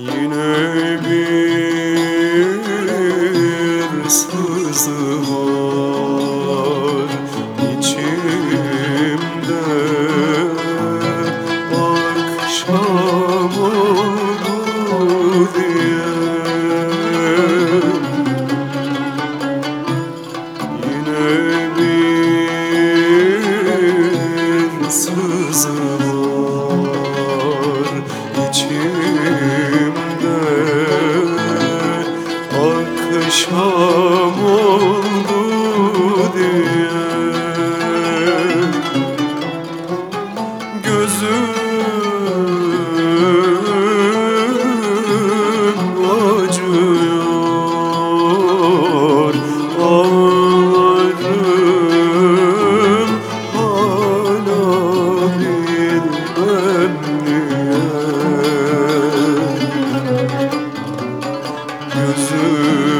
Yine bir sızı var içimde. Akşam oldu diye. Yine bir sızı var Akşam oldu diye Gözüm acıyor Ağlarım hala bilmem Gözüm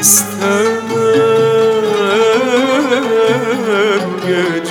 İstemem. geceyi